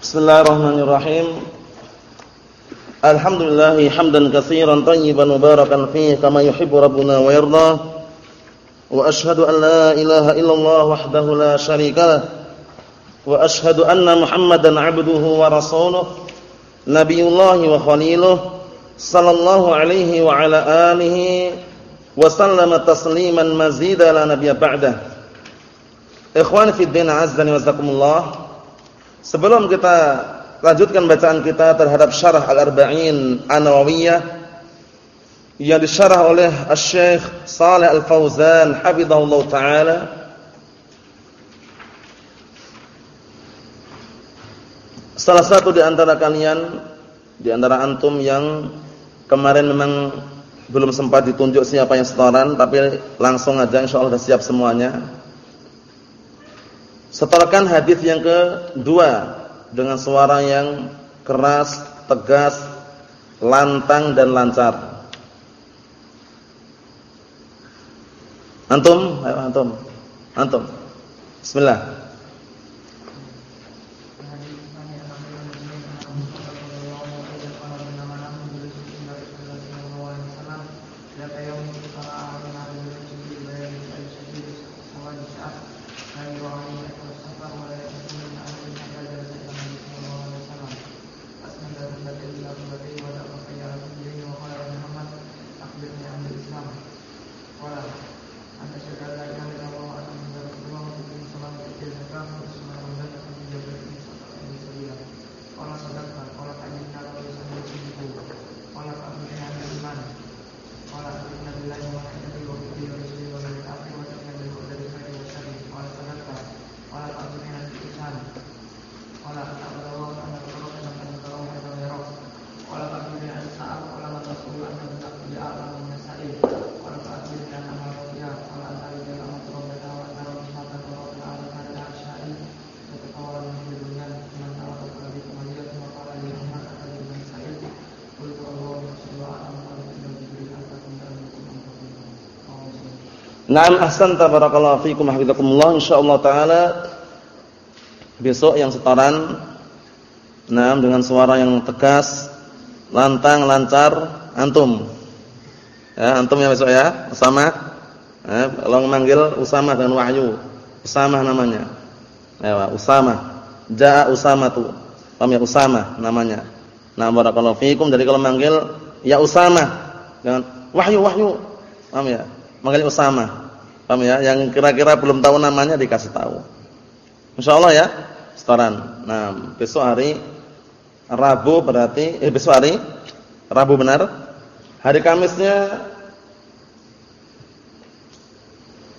Bismillahirrahmanirrahim. Alhamdulillah hamdan katsiran tayyiban mubarakan fihi kama yuhibbu rabbuna wa yarda. Wa ashhadu an la ilaha illallah wahdahu la syarika lah. Wa ashhadu anna Muhammadan 'abduhu wa rasuluh. Nabiyullah wa khaliluh sallallahu alaihi wa ala alihi wa sallama tasliman mazida la nabiyya ba'dah. Ikhwan fi din azza wa jazakumullah. Sebelum kita lanjutkan bacaan kita terhadap syarah Al-Arba'in An-Nawawiyah yang disyarah oleh Asy-Syaikh Shalih Al-Fauzan hafizahullah taala Salah satu di antara kalian di antara antum yang kemarin memang belum sempat ditunjuk siapa yang setoran tapi langsung aja insyaallah sudah siap semuanya Setorkan hadis yang kedua dengan suara yang keras, tegas, lantang dan lancar. Antum, ayo antum. Antum. Bismillah. Naam ahsanta barakallahu fikum hafizakumullah insyaallah taala besok yang setoran naam dengan suara yang tegas, lantang, lancar antum. Ya, antum ya besok ya, Usama. Ya, kalau memanggil Usama dengan wahyu. Usama namanya. Ya, Usama. Jaa Usama tu. Paham ya namanya. Nah, barakallahu fikum. Jadi kalau manggil ya Usama dengan wahyu wahyu. Paham ya? Manggil Usama. Paham ya? Yang kira-kira belum tahu namanya dikasih tahu. Insyaallah ya, setoran. Nah, besok hari Rabu berarti eh besok hari Rabu benar. Hari Kamisnya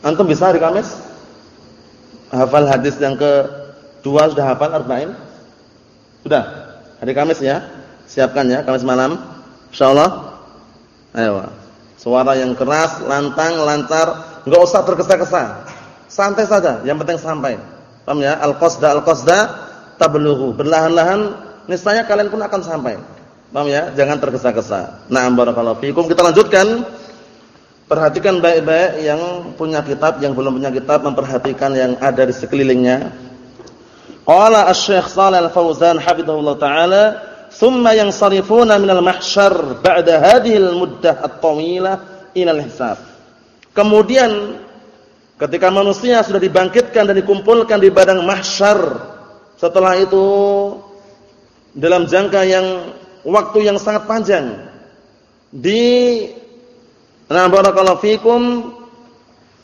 Antum bisa hari Kamis? Hafal hadis yang kedua sudah hafal arba'in? Sudah. Hari Kamis ya. Siapkan ya Kamis malam. Insyaallah. Ayo. Suara yang keras, lantang, lancar Enggak usah tergesa-gesa. Santai saja, yang penting sampai. Paham ya? Al-qasda al-qasda tablughu. Berlahan-lahan niscaya kalian pun akan sampai. Paham ya? Jangan tergesa-gesa. Na'am barakallahu fikum. Kita lanjutkan. Perhatikan baik-baik yang punya kitab, yang belum punya kitab memperhatikan yang ada di sekelilingnya. Qala Asy-Syaikh Shalal Al-Fauzan hafizahullah taala, "Tsumma yansarifuna minal mahsyar ba'da hadhihi al-muddah at-tawilah ila al-hisab." Kemudian ketika manusia sudah dibangkitkan dan dikumpulkan di padang mahsyar, setelah itu dalam jangka yang waktu yang sangat panjang di nah barakallahu fikum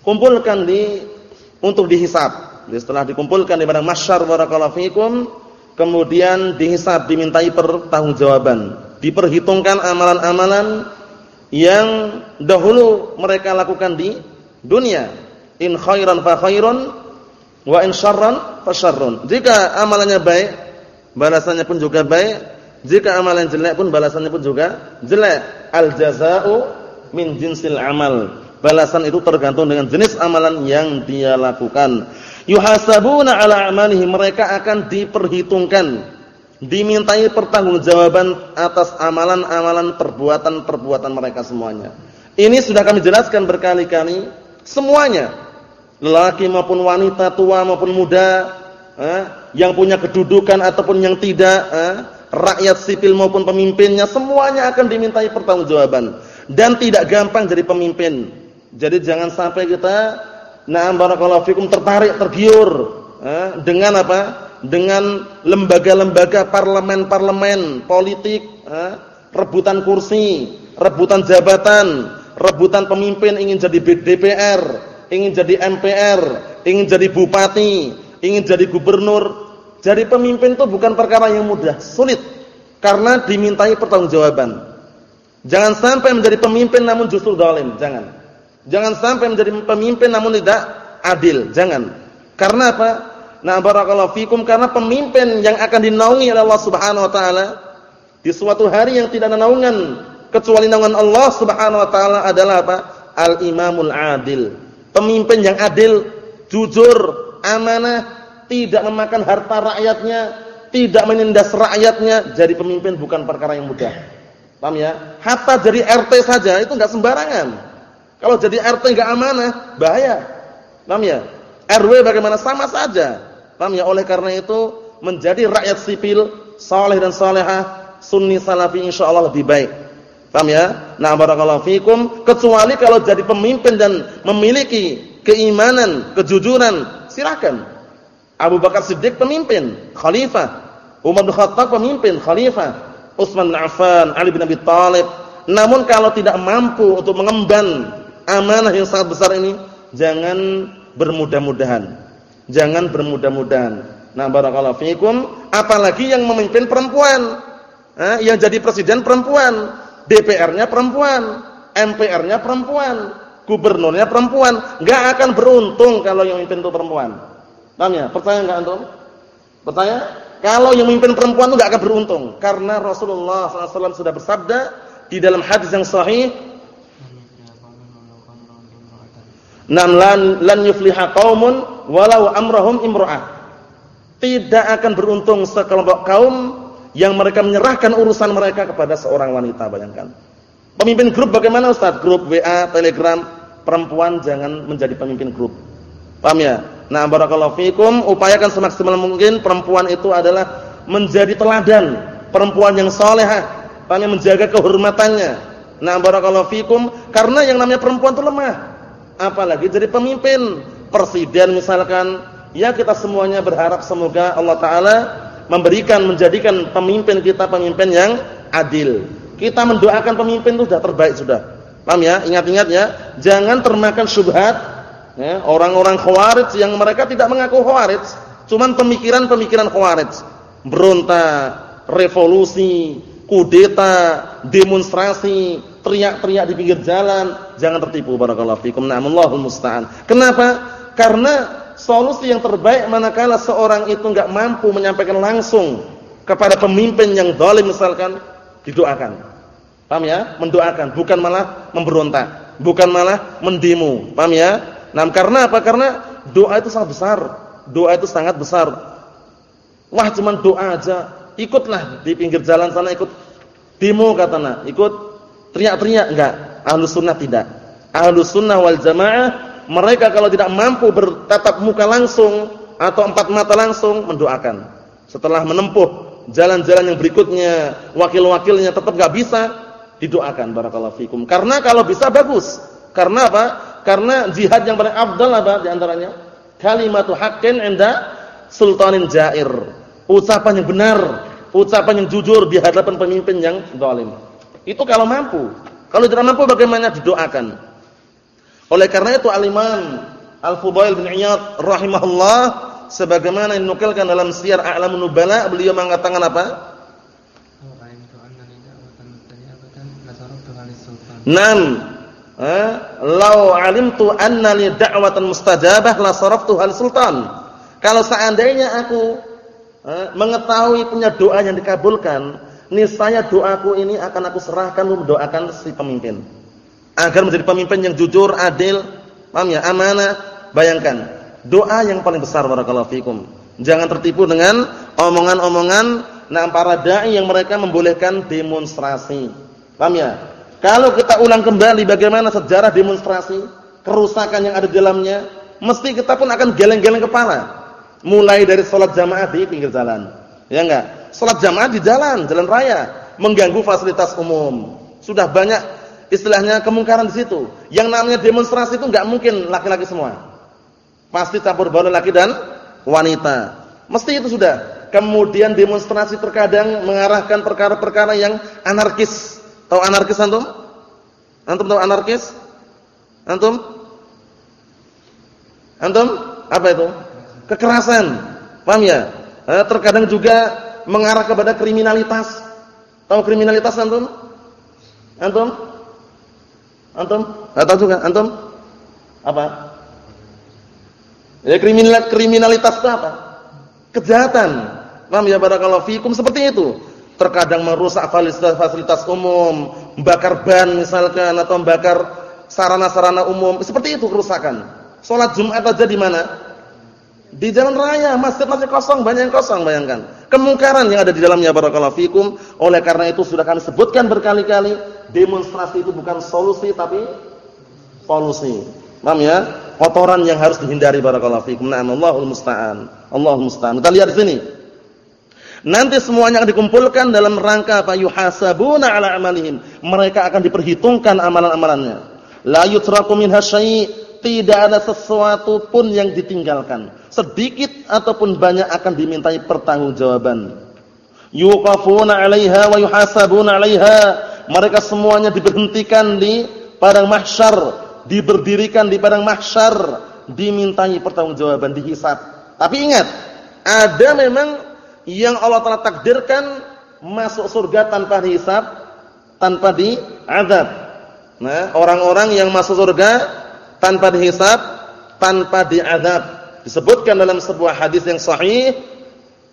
kumpulkan di untuk dihisab. Setelah dikumpulkan di padang mahsyar barakallahu fikum kemudian dihisab dimintai pertanggungjawaban, diperhitungkan amalan-amalan yang dahulu mereka lakukan di dunia. In khairan fa khairun wa in syarran fa syarrun. Jika amalannya baik, balasannya pun juga baik. Jika amalan jelek pun balasannya pun juga jelek. Al jazaa'u min jinsil amal. Balasan itu tergantung dengan jenis amalan yang dia lakukan. Yuhasabuna ala amalihi mereka akan diperhitungkan dimintai pertanggungjawaban atas amalan-amalan perbuatan-perbuatan mereka semuanya. Ini sudah kami jelaskan berkali-kali semuanya. Lelaki maupun wanita, tua maupun muda, eh, yang punya kedudukan ataupun yang tidak, eh, rakyat sipil maupun pemimpinnya semuanya akan dimintai pertanggungjawaban dan tidak gampang jadi pemimpin. Jadi jangan sampai kita na'am barakallahu fikum tertarik, tergiur eh, dengan apa? Dengan lembaga-lembaga parlemen-parlemen politik, eh, rebutan kursi, rebutan jabatan, rebutan pemimpin ingin jadi DPR, ingin jadi MPR, ingin jadi bupati, ingin jadi gubernur. Jadi pemimpin itu bukan perkara yang mudah, sulit karena dimintai pertanggungjawaban. Jangan sampai menjadi pemimpin namun justru zalim, jangan. Jangan sampai menjadi pemimpin namun tidak adil, jangan. Karena apa? Nah, barakallahu fikum karena pemimpin yang akan dinaungi oleh Allah Subhanahu wa taala di suatu hari yang tidak ada naungan kecuali naungan Allah Subhanahu wa taala adalah apa? Al-imamul adil. Pemimpin yang adil, jujur, amanah, tidak memakan harta rakyatnya, tidak menindas rakyatnya, jadi pemimpin bukan perkara yang mudah. Paham ya? Hatta jadi RT saja itu enggak sembarangan. Kalau jadi RT enggak amanah, bahaya. Paham ya? RW bagaimana sama saja. Paham ya? Oleh karena itu menjadi rakyat sipil saleh dan salehah, sunni salafi insyaallah lebih baik. Paham ya? Nah, barakallahu fikum, kecuali kalau jadi pemimpin dan memiliki keimanan, kejujuran, silakan. Abu Bakar Siddiq pemimpin, khalifah. Umar bin Khattab pemimpin, khalifah. Utsman bin Affan, Ali bin Abi Thalib. Namun kalau tidak mampu untuk mengemban amanah yang sangat besar ini, jangan bermudah-mudahan. Jangan bermudah-mudahan. Nah, barakallahu fiikum, apalagi yang memimpin perempuan. Eh, yang jadi presiden perempuan, DPR-nya perempuan, MPR-nya perempuan, gubernurnya perempuan. Enggak akan beruntung kalau yang memimpin itu perempuan. Paham ya? Percaya enggak antum? Percaya? Kalau yang memimpin perempuan itu enggak akan beruntung karena Rasulullah SAW sudah bersabda di dalam hadis yang sahih Nam lan lan yufliha qaumun walau amrahum imra'ah. Tidak akan beruntung sekelompok kaum yang mereka menyerahkan urusan mereka kepada seorang wanita, bayangkan. Pemimpin grup bagaimana Ustaz? Grup WA, Telegram, perempuan jangan menjadi pemimpin grup. Paham ya? Nah, barakallahu fikum, upayakan semaksimal mungkin perempuan itu adalah menjadi teladan, perempuan yang salehah, paham ya? menjaga kehormatannya. Nah, barakallahu fikum, karena yang namanya perempuan itu lemah. Apalagi jadi pemimpin, presiden misalkan, ya kita semuanya berharap semoga Allah taala memberikan menjadikan pemimpin kita pemimpin yang adil. Kita mendoakan pemimpin itu sudah terbaik sudah. Paham ya? Ingat-ingat ya, jangan termakan syubhat Ya, orang-orang khawarij yang mereka tidak mengaku khawarij, cuman pemikiran-pemikiran khawarij. Berontak, revolusi, kudeta, demonstrasi, teriak-teriak di pinggir jalan, jangan tertipu barakallahu fikum. Na'amallahul musta'an. Kenapa? Karena solusi yang terbaik manakala seorang itu enggak mampu menyampaikan langsung kepada pemimpin yang zalim misalkan didoakan. Paham ya? Mendoakan, bukan malah memberontak, bukan malah mendemo. Paham ya? Nah, karena apa? Karena doa itu sangat besar. Doa itu sangat besar. Wah, cuma doa aja. Ikutlah di pinggir jalan sana ikut demo katana, ikut teriak-teriak enggak. Ahlus sunnah tidak. Ahlus sunnah wal jamaah mereka kalau tidak mampu bertatap muka langsung atau empat mata langsung mendoakan. Setelah menempuh jalan-jalan yang berikutnya, wakil-wakilnya tetap enggak bisa, didoakan barakallahu fikum. Karena kalau bisa bagus. Karena apa? Karena jihad yang paling afdal apa di antaranya? Kalimatu haqqin 'inda sultanin jair. Ucapan yang benar, ucapan yang jujur di hadapan pemimpin yang zalim. Itu kalau mampu. Kalau tidak mampu bagaimana didoakan. Oleh karena itu Al-Imam Al-Fudail bin Iyad rahimahullah sebagaimana dinukilkan dalam Syiar A'lamun Nubala beliau mengatakan apa? Nam eh, lau alimtu anna li da'watan mustajabah la saraftu hal sultan. Kalau seandainya aku eh, mengetahui punya doa yang dikabulkan, niscaya doaku ini akan aku serahkan untuk mendoakan si pemimpin. Agar menjadi pemimpin yang jujur, adil, paham ya, amanah. Bayangkan, doa yang paling besar barakallahu fikum. Jangan tertipu dengan omongan-omongan nah para dai yang mereka membolehkan demonstrasi. Paham ya? Kalau kita ulang kembali bagaimana sejarah demonstrasi, kerusakan yang ada di dalamnya, mesti kita pun akan geleng-geleng kepala. Mulai dari sholat jamaah di pinggir jalan. Ya enggak? Sholat jamaah di jalan, jalan raya, mengganggu fasilitas umum. Sudah banyak istilahnya kemungkaran di situ. Yang namanya demonstrasi itu enggak mungkin laki-laki semua. Pasti campur baur laki dan wanita. Mesti itu sudah. Kemudian demonstrasi terkadang mengarahkan perkara-perkara yang anarkis. Tahu anarkis antum? Antum tahu anarkis? Antum? Antum? Apa itu? Kekerasan. Paham ya? Eh, terkadang juga mengarah kepada kriminalitas. Tahu kriminalitas antum? Antum? Antum? Enggak tahu juga antum? Apa? Ya kriminal kriminalitas itu apa? Kejahatan. Paham ya barakallahu fikum seperti itu. Terkadang merusak fasilitas, fasilitas umum, membakar ban misalkan atau membakar sarana-sarana umum. Seperti itu kerusakan. Salat Jumat aja di mana? Di jalan raya, masjid masih kosong, banyak yang kosong, bayangkan. Kemungkaran yang ada di dalamnya barakallahu fikum. Oleh karena itu sudah kami sebutkan berkali-kali, demonstrasi itu bukan solusi tapi polusi. Paham ya? Kotoran yang harus dihindari barakallahu fikum. Na'am Allahul musta'an. Allahul musta'an. Kita lihat di sini. Nanti semuanya akan dikumpulkan dalam rangka apa? Yuhasabuna 'ala amalihim. Mereka akan diperhitungkan amalan-amalannya. La yutraku minha. Tidak ada sesuatu pun yang ditinggalkan. Sedikit ataupun banyak akan dimintai pertanggungjawaban. Yuqafuna 'alaiha wa yuhasabuna 'alaiha. Mereka semuanya diberhentikan di padang mahsyar diberdirikan di padang mahsyar, dimintai pertanggungjawaban, dihisab. Tapi ingat, ada memang yang Allah telah takdirkan masuk surga tanpa dihisab, tanpa diazab. Nah, orang-orang yang masuk surga tanpa dihisab, tanpa diazab. Disebutkan dalam sebuah hadis yang sahih,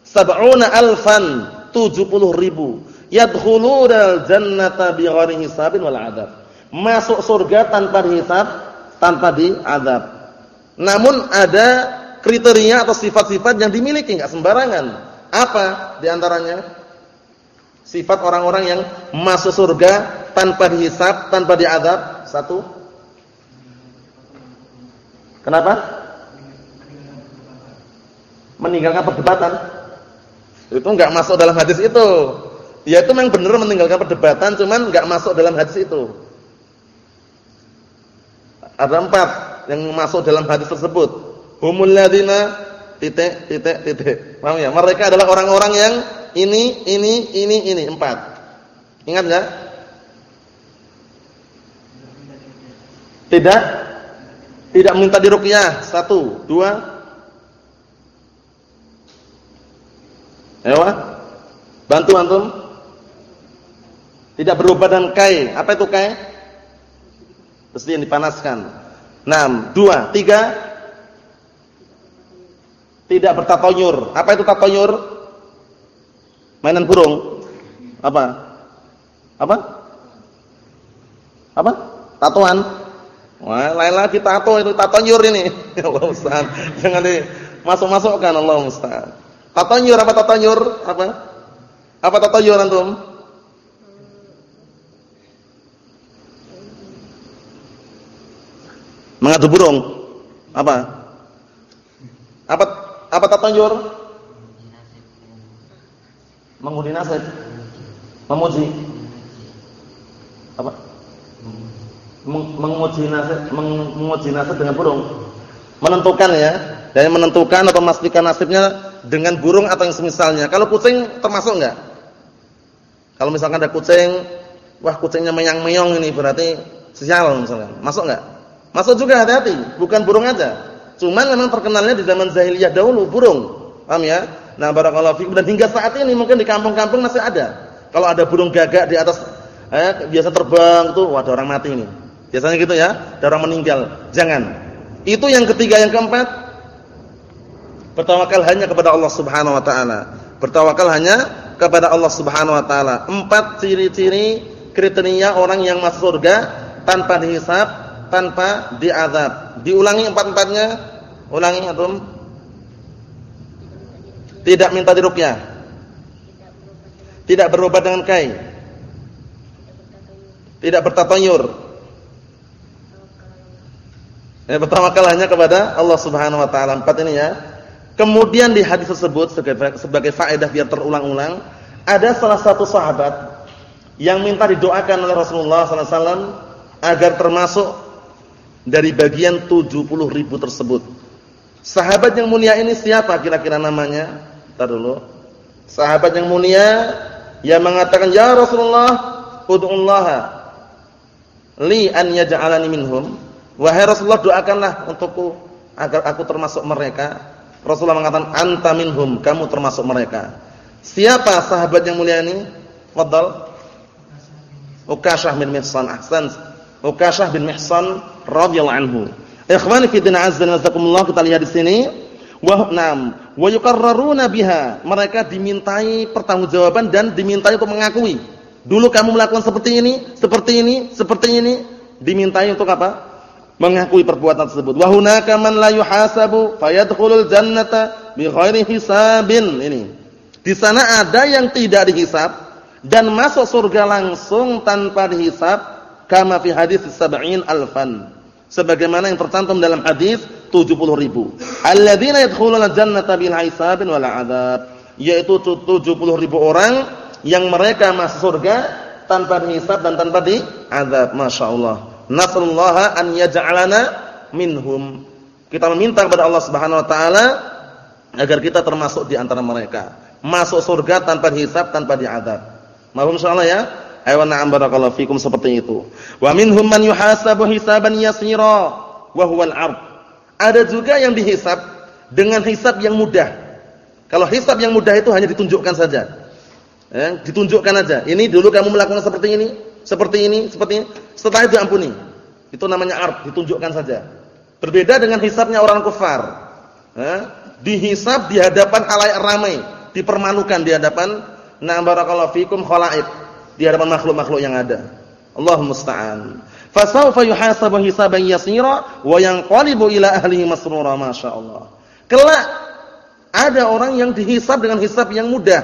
sab'una alfan, 70 ribu yadkhuluna al-jannata bighairi hisabin wal adzab masuk surga tanpa dihisab, tanpa diadab. Namun ada kriteria atau sifat-sifat yang dimiliki enggak sembarangan. Apa di antaranya? Sifat orang-orang yang masuk surga tanpa dihisab, tanpa diadab. Satu. Kenapa? Meninggalkan perdebatan. Itu enggak masuk dalam hadis itu. Ya itu memang benar meninggalkan perdebatan, cuman enggak masuk dalam hadis itu. Ada empat yang masuk dalam hadis tersebut. Humul ladina titik titik titik. Paham ya? Mereka adalah orang-orang yang ini ini ini ini empat. Ingat enggak? Tidak tidak minta diruqyah. Satu, dua. Ewa. Bantu antum. Tidak berubah dan kai. Apa itu kai? Besi yang dipanaskan. Enam, dua, tiga. Tidak bertatonyur. Apa itu tatonyur? Mainan burung. Apa? Apa? Apa? Tatuan. Wah, lain lagi tato itu tatonyur ini. Ya Allah Ustaz. Jangan dimasuk-masukkan Allah Ustaz. Tatonyur apa tatonyur? Apa? Apa tatonyur antum? Mengadu burung. Apa? Apa apa tatanyur? Menguji nasib. Memuji. Apa? Menguji nasib, menguji nasib dengan burung. Menentukan ya, dan menentukan atau memastikan nasibnya dengan burung atau yang semisalnya. Kalau kucing termasuk enggak? Kalau misalkan ada kucing, wah kucingnya meyang-meyong ini berarti sial misalnya. Masuk enggak? Masuk juga hati-hati, bukan burung aja. Cuman memang terkenalnya di zaman jahiliyah dahulu burung. Paham ya? Nah, barakallahu fiikum dan hingga saat ini mungkin di kampung-kampung masih ada. Kalau ada burung gagak di atas eh, biasa terbang tuh, wah ada orang mati ini. Biasanya gitu ya, ada orang meninggal. Jangan. Itu yang ketiga, yang keempat bertawakal hanya kepada Allah Subhanahu wa taala. Bertawakal hanya kepada Allah Subhanahu wa taala. Empat ciri-ciri kriteria orang yang masuk surga tanpa dihisab tanpa diazab. Diulangi empat-empatnya. Ulangi antum. Tidak minta diruqyah. Tidak berobat dengan kai. Tidak bertatayur. Ya, bertawakal hanya kepada Allah Subhanahu wa taala. Empat ini ya. Kemudian di hadis tersebut sebagai, faedah biar terulang-ulang, ada salah satu sahabat yang minta didoakan oleh Rasulullah SAW agar termasuk dari bagian 70 ribu tersebut. Sahabat yang mulia ini siapa kira-kira namanya? Entar dulu. Sahabat yang mulia yang mengatakan, "Ya Rasulullah, ud'ullah li an yaj'alani minhum." Wahai Rasulullah, doakanlah untukku agar aku termasuk mereka. Rasulullah mengatakan anta minhum, kamu termasuk mereka. Siapa sahabat yang mulia ini? Fadhal. Ukashah bin Mihsan ahsan. Ukashah bin Mihsan radhiyallahu anhu. Ikhwani fi din azza wa jazakumullah kita lihat di sini wa nam wa yukarraruna biha. Mereka dimintai pertanggungjawaban dan dimintai untuk mengakui. Dulu kamu melakukan seperti ini, seperti ini, seperti ini, dimintai untuk apa? Mengakui perbuatan tersebut. Wa hunaka man la yuhasabu fayadkhulul jannata bighairi hisabin. Ini. Di sana ada yang tidak dihisab dan masuk surga langsung tanpa dihisab kama fi hadis sab'in alfan. Sebagaimana yang tercantum dalam hadis 70 ribu. Alladzina yadkhuluna jannata bil hisabin wala adab. Yaitu 70 ribu orang yang mereka masuk surga tanpa dihisab dan tanpa diazab. Masya Allah. Nasallaha an yaj'alana minhum. Kita meminta kepada Allah Subhanahu wa taala agar kita termasuk di antara mereka. Masuk surga tanpa hisab, tanpa diadab. Mohon insyaallah ya. Ayo na'am barakallahu fikum seperti itu. Wa minhum man yuhasabu hisaban yasira wa huwal 'ard. Ada juga yang dihisab dengan hisab yang mudah. Kalau hisab yang mudah itu hanya ditunjukkan saja. Ya, ditunjukkan aja. Ini dulu kamu melakukan seperti ini, seperti ini, seperti ini. Setelah itu ampuni. Itu namanya art, ditunjukkan saja. Berbeda dengan hisabnya orang kafir. Dihisab di hadapan khalayak ramai, dipermalukan di hadapan na barakallahu fikum khalaid, di hadapan makhluk-makhluk yang ada. Allah musta'an. Fasawfa yuhasabu hisaban yasira wa yanqalibu ila ahlihi masrura masyaallah. Kelak ada orang yang dihisab dengan hisab yang mudah.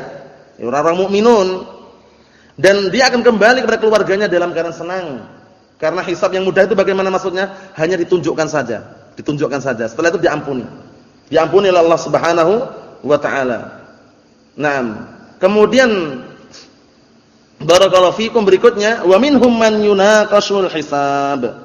Orang-orang mukminun dan dia akan kembali kepada keluarganya dalam keadaan senang. Karena hisab yang mudah itu bagaimana maksudnya? Hanya ditunjukkan saja, ditunjukkan saja. Setelah itu diampuni. Diampuni oleh Allah Subhanahu wa taala. Naam. Kemudian barakallahu fikum berikutnya wa minhum man yunaqashul hisab.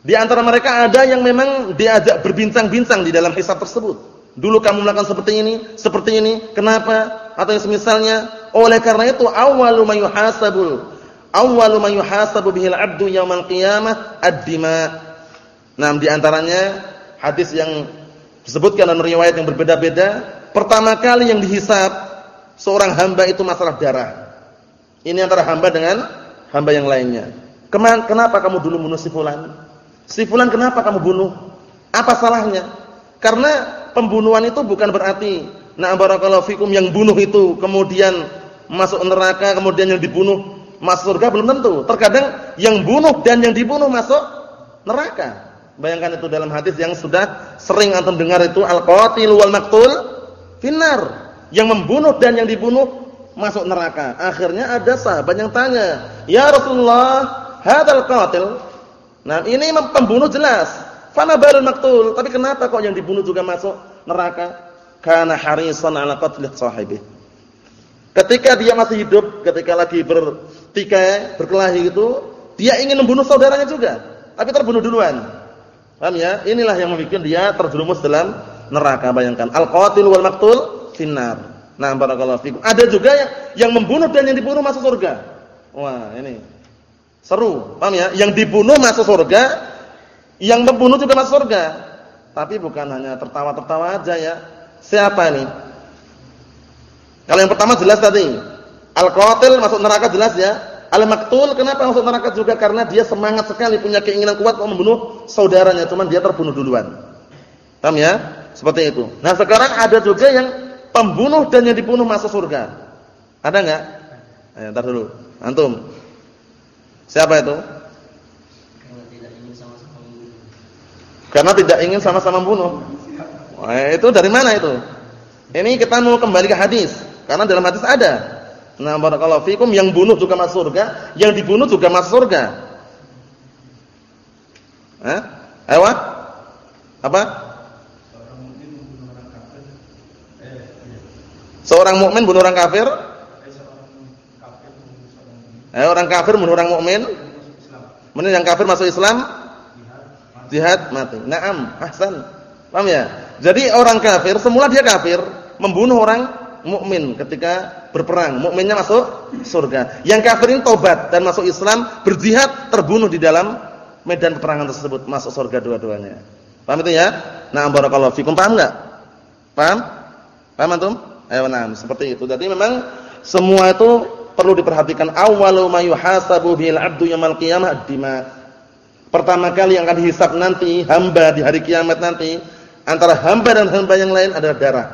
Di antara mereka ada yang memang diajak berbincang-bincang di dalam hisab tersebut. Dulu kamu melakukan seperti ini, seperti ini, kenapa? Atau yang semisalnya oleh karena itu awwalu may yuhasabul awwalu may yuhasabu bihil 'abdu yaumal qiyamah ad-dima. Nah, di hadis yang disebutkan dalam riwayat yang berbeda-beda, pertama kali yang dihisab seorang hamba itu masalah darah. Ini antara hamba dengan hamba yang lainnya. Kenapa kamu dulu bunuh si fulan? Si fulan kenapa kamu bunuh? Apa salahnya? Karena pembunuhan itu bukan berarti nah barakallahu fikum yang bunuh itu kemudian masuk neraka kemudian yang dibunuh masuk surga belum tentu. Terkadang yang bunuh dan yang dibunuh masuk neraka. Bayangkan itu dalam hadis yang sudah sering antum dengar itu al-qatil wal maqtul finnar. Yang membunuh dan yang dibunuh masuk neraka. Akhirnya ada sahabat yang tanya, "Ya Rasulullah, hadzal qatil?" Nah, ini pembunuh jelas. Fana barul maqtul, tapi kenapa kok yang dibunuh juga masuk neraka? Karena harisan ala qatli sahibi. Ketika dia masih hidup, ketika lagi bertikai, berkelahi itu, dia ingin membunuh saudaranya juga, tapi terbunuh duluan. Paham ya? Inilah yang membuat dia terjerumus dalam neraka. Bayangkan, al-qatil wal maqtul finnar. Nah, barakallahu fikum. Ada juga yang yang membunuh dan yang dibunuh masuk surga. Wah, ini seru. Paham ya? Yang dibunuh masuk surga, yang membunuh juga masuk surga. Tapi bukan hanya tertawa-tertawa aja ya. Siapa ini? Kalau yang pertama jelas tadi. Al-qatil masuk neraka jelas ya. Al-maktul kenapa masuk neraka juga? Karena dia semangat sekali punya keinginan kuat untuk membunuh saudaranya, cuman dia terbunuh duluan. Paham ya? Seperti itu. Nah, sekarang ada juga yang pembunuh dan yang dibunuh masuk surga. Ada enggak? Ayo, entar dulu. Antum. Siapa itu? Karena tidak ingin sama-sama membunuh. Nah, itu dari mana itu? Ini kita mau kembali ke hadis. Karena dalam hadis ada. Nah, barakallahu fikum yang bunuh juga masuk surga, yang dibunuh juga masuk surga. Hah? Ayo. Apa? Seorang mukmin bunuh orang kafir? Eh, orang kafir bunuh orang mukmin? Kemudian yang kafir masuk Islam? Jihad mati. Naam, ahsan. Paham ya? Jadi orang kafir semula dia kafir, membunuh orang mukmin ketika berperang. Mukminnya masuk surga. Yang kafir ini tobat dan masuk Islam, berjihad, terbunuh di dalam medan peperangan tersebut, masuk surga dua-duanya. Paham itu ya? Nah, barakallahu fikum. Paham enggak? Paham? Paham antum? Ayo nah, seperti itu. Jadi memang semua itu perlu diperhatikan awwalu ma yuhasabu bil 'abdu yaumil qiyamah dima. Pertama kali yang akan dihisab nanti hamba di hari kiamat nanti antara hamba dan hamba yang lain adalah darah.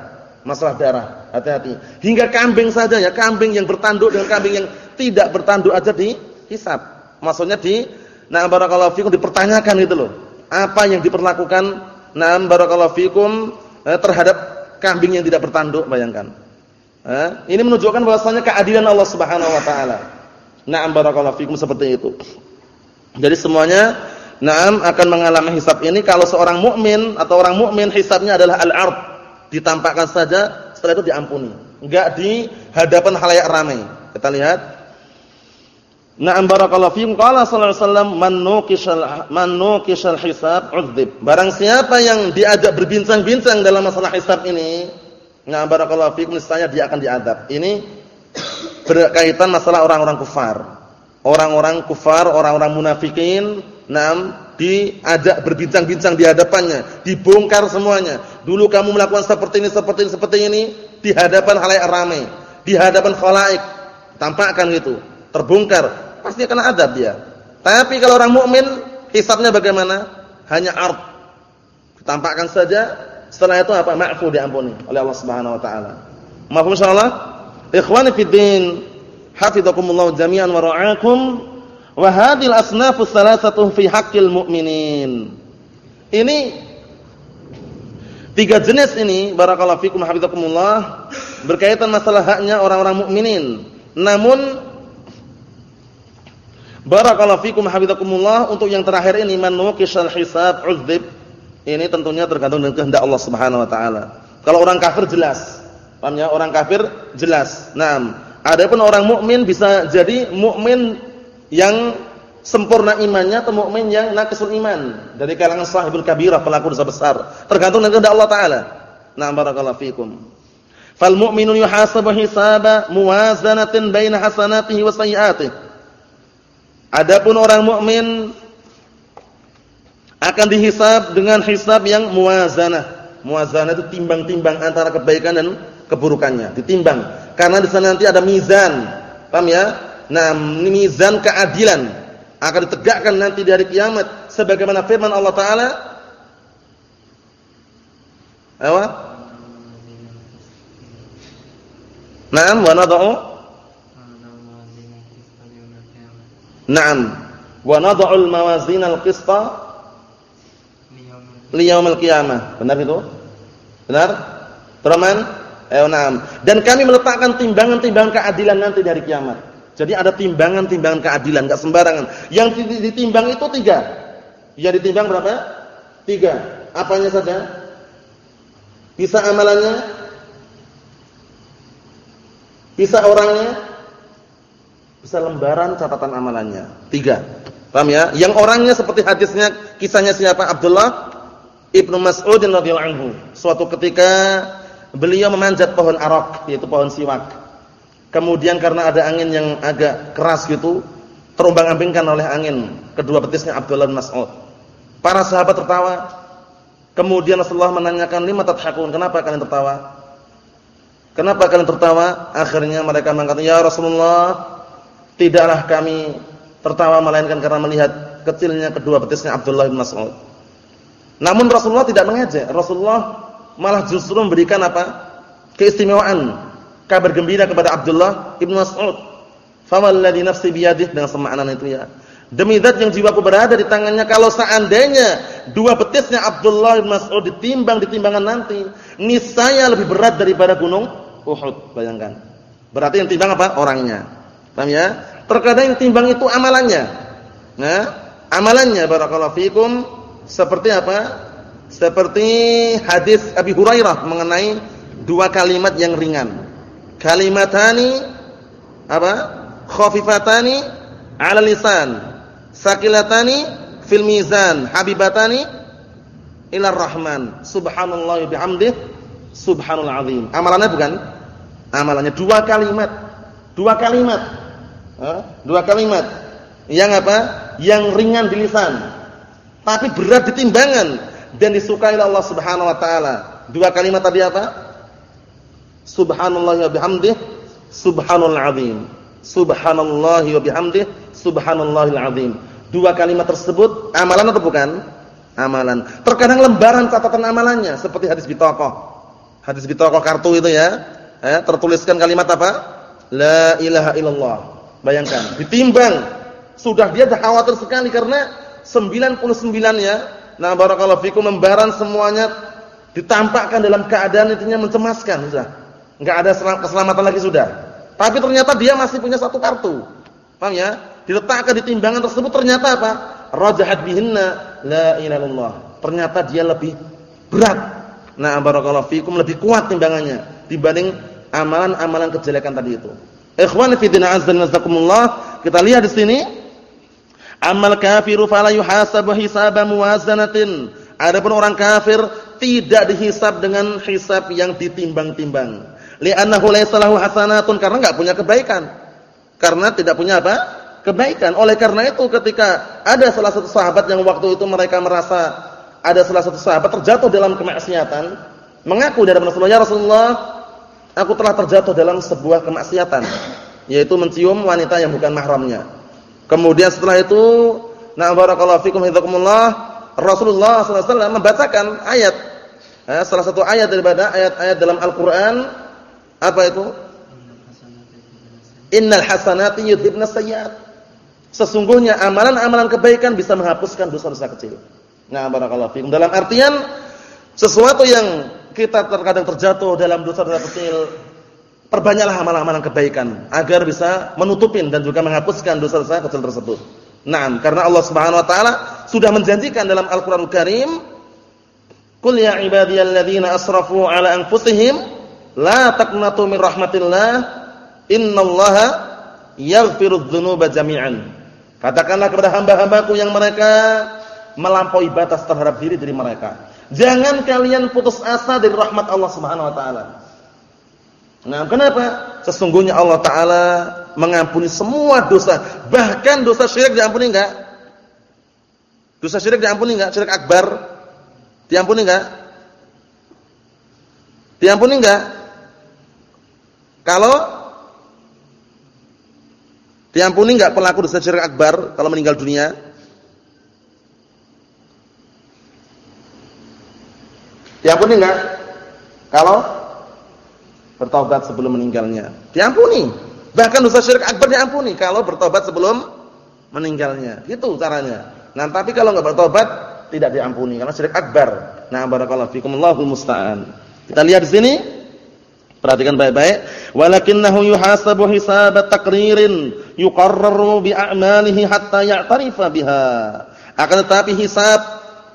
Masalah darah. Hati-hati. Hingga kambing saja ya, kambing yang bertanduk dengan kambing yang tidak bertanduk aja dihisab. Maksudnya di nah barakallahu fikum dipertanyakan itu loh. Apa yang diperlakukan nah barakallahu fikum eh, terhadap kambing yang tidak bertanduk, bayangkan. Eh, ini menunjukkan bahwasanya keadilan Allah Subhanahu wa taala. Na'am barakallahu fikum seperti itu. Jadi semuanya na'am akan mengalami hisab ini kalau seorang mukmin atau orang mukmin hisabnya adalah al-ard, ditampakkan saja setelah itu diampuni. Enggak di hadapan halayak ramai. Kita lihat Na'am barakallahu fiikum qala sallallahu alaihi wasallam man nuqishal man nuqishal hisab udzib. Barang siapa yang diajak berbincang-bincang dalam masalah hisab ini, Nah, barakallahu fikum niscaya dia akan diadab. Ini berkaitan masalah orang-orang kufar. Orang-orang kufar, orang-orang munafikin, nam diajak berbincang-bincang di hadapannya, dibongkar semuanya. Dulu kamu melakukan seperti ini, seperti ini, seperti ini di hadapan khalayak ramai, di hadapan khalaik. Tampakkan gitu, terbongkar, pasti akan adab dia. Tapi kalau orang mukmin, hisabnya bagaimana? Hanya art. Tampakkan saja setelah itu apa? Ma'fu diampuni oleh Allah Subhanahu wa taala. Mafhum insyaallah? Ikhwani fid din, hafizakumullah jami'an wa ra'akum. Wa hadhil asnafu tsalatsatu fi haqqil mu'minin. Ini tiga jenis ini barakallahu fikum hafizakumullah berkaitan masalah haknya orang-orang mukminin. Namun barakallahu fikum hafizakumullah untuk yang terakhir ini man nuqishal hisab uzib ini tentunya tergantung dengan kehendak Allah Subhanahu wa taala. Kalau orang kafir jelas. Paham ya? Orang kafir jelas. Naam. Adapun orang mukmin bisa jadi mukmin yang sempurna imannya atau mukmin yang naqisul iman dari kalangan sahibul kabirah pelaku dosa besar. Tergantung dengan kehendak Allah taala. Naam barakallahu fikum. Fal mu'minu yuhasabu hisaba muwazanatin baina hasanatihi wa sayyi'atihi. Adapun orang mukmin akan dihisab dengan hisab yang muwazanah. Muwazanah itu timbang-timbang antara kebaikan dan keburukannya, ditimbang. Karena di sana nanti ada mizan. Paham ya? Nah, mizan keadilan akan ditegakkan nanti di hari kiamat sebagaimana firman Allah taala Apa? Naam wa nad'u Naam wa nad'u al-mawazin al-qista liyaumil qiyamah. Benar itu? Benar? Teraman? Eh, na'am. Dan kami meletakkan timbangan-timbangan keadilan nanti dari kiamat. Jadi ada timbangan-timbangan keadilan, enggak sembarangan. Yang ditimbang itu tiga. Yang ditimbang berapa? Tiga. Apanya saja? Bisa amalannya? Bisa orangnya? Bisa lembaran catatan amalannya. Tiga. Paham ya? Yang orangnya seperti hadisnya, kisahnya siapa? Abdullah Ibnu Mas'ud radhiyallahu anhu, suatu ketika beliau memanjat pohon arak, yaitu pohon siwak. Kemudian karena ada angin yang agak keras gitu, terombang-ambingkan oleh angin kedua betisnya Abdullah bin Mas'ud. Para sahabat tertawa. Kemudian Rasulullah menanyakan, "Lima tadhakun? Kenapa kalian tertawa?" Kenapa kalian tertawa? Akhirnya mereka mengatakan, "Ya Rasulullah, tidaklah kami tertawa melainkan karena melihat kecilnya kedua betisnya Abdullah bin Mas'ud." Namun Rasulullah tidak mengajak. Rasulullah malah justru memberikan apa? Keistimewaan, kabar gembira kepada Abdullah ibn Mas'ud. Fawalladhi nafsi biyadih dengan semakna itu ya. Demi zat yang jiwaku berada di tangannya kalau seandainya dua betisnya Abdullah bin Mas'ud ditimbang di timbangan nanti, niscaya lebih berat daripada gunung Uhud, bayangkan. Berarti yang timbang apa? Orangnya. Paham ya? Terkadang yang timbang itu amalannya. Nah, amalannya barakallahu fikum seperti apa? Seperti hadis Abi Hurairah mengenai dua kalimat yang ringan. kalimatani apa? khafifatani 'ala lisan, sakilatani fil mizan, habibatani ila rahman. Subhanallah bihamdih, subhanal azim. Amalannya bukan? Amalannya dua kalimat. Dua kalimat. Dua kalimat. Yang apa? Yang ringan di lisan, tapi berat di timbangan dan disukai oleh Allah Subhanahu wa taala. Dua kalimat tadi apa? Subhanallah wa bihamdih, subhanal azim. Subhanallah wa bihamdih, subhanallahil azim. Dua kalimat tersebut amalan atau bukan? Amalan. Terkadang lembaran catatan amalannya seperti hadis bitokoh. Hadis bitokoh kartu itu ya. Eh, tertuliskan kalimat apa? La ilaha illallah. Bayangkan, ditimbang. Sudah dia khawatir sekali karena 99 ya. Nah, barakallahu fikum lembaran semuanya ditampakkan dalam keadaan intinya mencemaskan sudah. Enggak ada keselamatan lagi sudah. Tapi ternyata dia masih punya satu kartu. Paham ya? Diletakkan di timbangan tersebut ternyata apa? Rajahat bihinna la ilaha illallah. Ternyata dia lebih berat. Nah, barakallahu fikum lebih kuat timbangannya dibanding amalan-amalan kejelekan tadi itu. Ikhwan fi din azza wa kita lihat di sini amal kafiru fala yuhasabu hisaba muwazanatin. Adapun orang kafir tidak dihisab dengan hisab yang ditimbang-timbang li'annahu laysa lahu hasanatun karena enggak punya kebaikan. Karena tidak punya apa? Kebaikan. Oleh karena itu ketika ada salah satu sahabat yang waktu itu mereka merasa ada salah satu sahabat terjatuh dalam kemaksiatan, mengaku dari Rasulullah, "Ya Rasulullah, aku telah terjatuh dalam sebuah kemaksiatan, yaitu mencium wanita yang bukan mahramnya." Kemudian setelah itu, na barakallahu fikum hidakumullah, Rasulullah SAW membacakan ayat, eh, salah satu ayat daripada ayat-ayat dalam Al-Quran apa itu? Innal hasanati yudhibna sayyi'at. Sesungguhnya amalan-amalan kebaikan bisa menghapuskan dosa-dosa kecil. Nah, barakallahu fikum. Dalam artian sesuatu yang kita terkadang terjatuh dalam dosa-dosa kecil, perbanyaklah amalan-amalan kebaikan agar bisa menutupin dan juga menghapuskan dosa-dosa kecil tersebut. Nah, karena Allah Subhanahu wa taala sudah menjanjikan dalam Al-Qur'an Al Karim, "Qul ya ibadiyalladzina asrafu ala anfusihim La taqnatu min rahmatillah. Innallaha yaghfirudz dzunuba jami'an. Katakanlah kepada hamba-hambaku yang mereka melampaui batas terhadap diri diri mereka. Jangan kalian putus asa dari rahmat Allah Subhanahu wa taala. Nah, kenapa? Sesungguhnya Allah taala mengampuni semua dosa, bahkan dosa syirik diampuni enggak? Dosa syirik diampuni enggak? Syirik akbar diampuni enggak? Diampuni enggak? Kalau diampuni enggak pelaku dosa syirik akbar kalau meninggal dunia? Diampuni enggak? Kalau bertobat sebelum meninggalnya. Diampuni. Bahkan dosa syirik akbar diampuni kalau bertobat sebelum meninggalnya. Itu caranya. Nah, tapi kalau enggak bertobat tidak diampuni karena syirik akbar. Nah, barakallahu fikum Allahul musta'an. Kita lihat di sini Perhatikan baik-baik. Walakinnahu yuhasabu hisaba taqririn yuqarraru bi a'malihi hatta ya'tarifa biha. Akan tetapi hisab